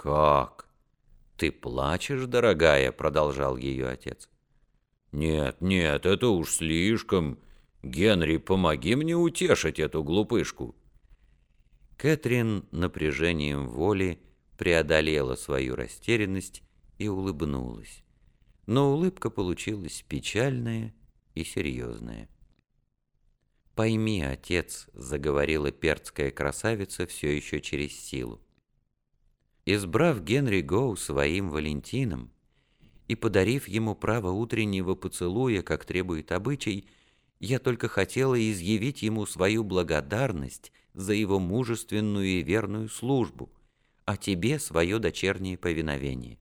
«Как? Ты плачешь, дорогая?» — продолжал ее отец. «Нет, нет, это уж слишком. Генри, помоги мне утешить эту глупышку». Кэтрин напряжением воли преодолела свою растерянность и улыбнулась. Но улыбка получилась печальная и серьезная. «Пойми, отец», — заговорила перцкая красавица все еще через силу. Избрав Генри Гоу своим Валентином и подарив ему право утреннего поцелуя, как требует обычай, я только хотела изъявить ему свою благодарность за его мужественную и верную службу, а тебе свое дочернее повиновение.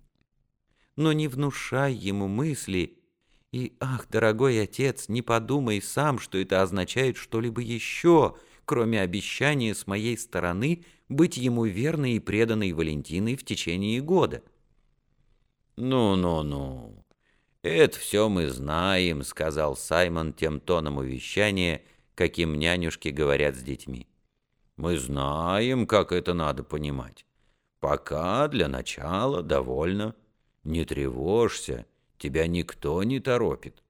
Но не внушай ему мысли, и, ах, дорогой отец, не подумай сам, что это означает что-либо еще, кроме обещания с моей стороны быть ему верной и преданной Валентиной в течение года. «Ну-ну-ну, это все мы знаем», — сказал Саймон тем тоном увещания, каким нянюшки говорят с детьми. «Мы знаем, как это надо понимать. Пока для начала довольно. Не тревожься, тебя никто не торопит.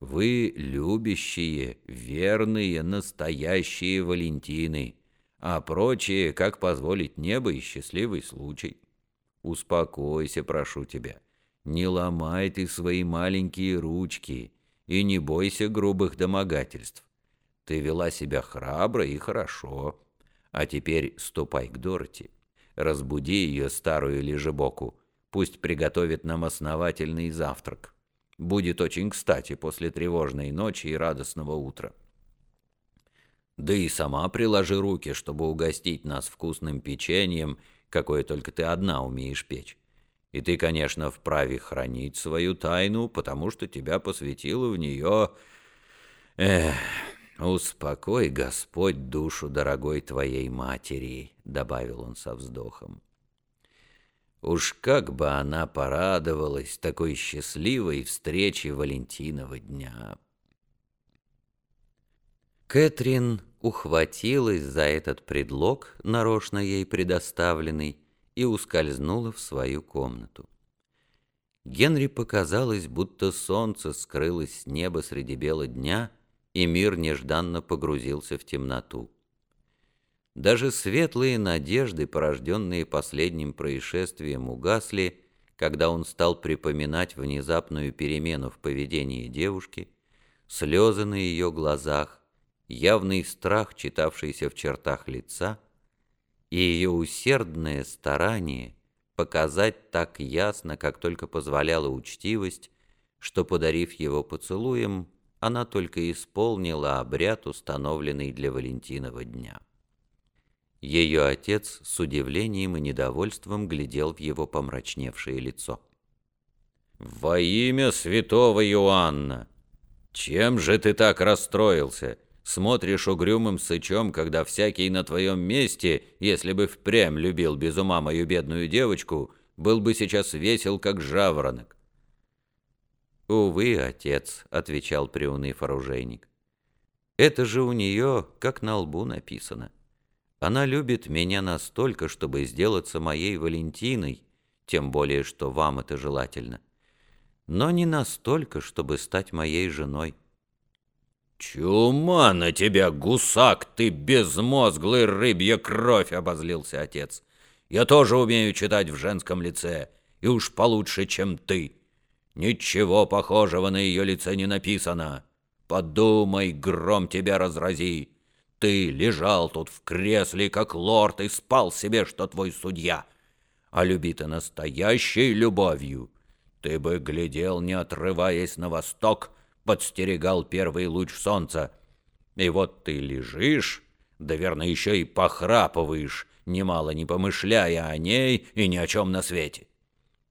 Вы любящие, верные, настоящие Валентины, а прочие, как позволить небо и счастливый случай. Успокойся, прошу тебя, не ломай ты свои маленькие ручки и не бойся грубых домогательств. Ты вела себя храбро и хорошо, а теперь ступай к Дороти, разбуди ее старую лежебоку, пусть приготовит нам основательный завтрак». Будет очень кстати после тревожной ночи и радостного утра. Да и сама приложи руки, чтобы угостить нас вкусным печеньем, какое только ты одна умеешь печь. И ты, конечно, вправе хранить свою тайну, потому что тебя посвятила в нее... Эх, успокой, Господь, душу дорогой твоей матери, — добавил он со вздохом. Уж как бы она порадовалась такой счастливой встрече Валентинова дня. Кэтрин ухватилась за этот предлог, нарочно ей предоставленный, и ускользнула в свою комнату. Генри показалось, будто солнце скрылось с неба среди бела дня, и мир нежданно погрузился в темноту. Даже светлые надежды, порожденные последним происшествием, угасли, когда он стал припоминать внезапную перемену в поведении девушки, слезы на ее глазах, явный страх, читавшийся в чертах лица, и ее усердное старание показать так ясно, как только позволяла учтивость, что, подарив его поцелуем, она только исполнила обряд, установленный для Валентинова дня. Ее отец с удивлением и недовольством глядел в его помрачневшее лицо. «Во имя святого Иоанна! Чем же ты так расстроился? Смотришь угрюмым сычом, когда всякий на твоем месте, если бы впрямь любил без ума мою бедную девочку, был бы сейчас весел, как жаворонок». «Увы, отец», — отвечал приуныв оружейник, — «это же у нее, как на лбу написано». Она любит меня настолько, чтобы сделаться моей Валентиной, тем более, что вам это желательно, но не настолько, чтобы стать моей женой. «Чума на тебя, гусак, ты безмозглый рыбья кровь!» — обозлился отец. «Я тоже умею читать в женском лице, и уж получше, чем ты. Ничего похожего на ее лице не написано. Подумай, гром тебя разрази!» Ты лежал тут в кресле, как лорд, и спал себе, что твой судья. А люби ты настоящей любовью. Ты бы глядел, не отрываясь на восток, подстерегал первый луч солнца. И вот ты лежишь, да верно еще и похрапываешь, немало не помышляя о ней и ни о чем на свете.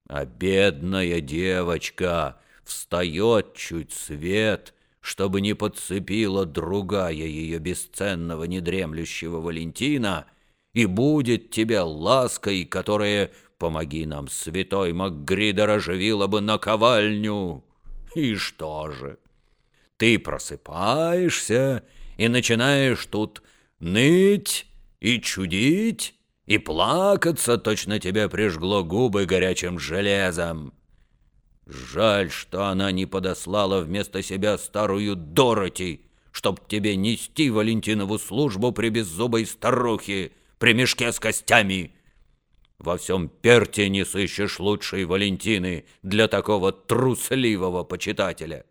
А бедная девочка встает чуть свет — чтобы не подцепила другая ее бесценного недремлющего Валентина, и будет тебе лаской, которая, помоги нам, святой Макгридер, оживила бы наковальню. И что же? Ты просыпаешься и начинаешь тут ныть и чудить, И плакаться точно тебе прижгло губы горячим железом. Жаль, что она не подослала вместо себя старую Дороти, чтоб тебе нести Валентинову службу при беззубой старухе, при мешке с костями. Во всем Перте не сыщешь лучшей Валентины для такого трусливого почитателя.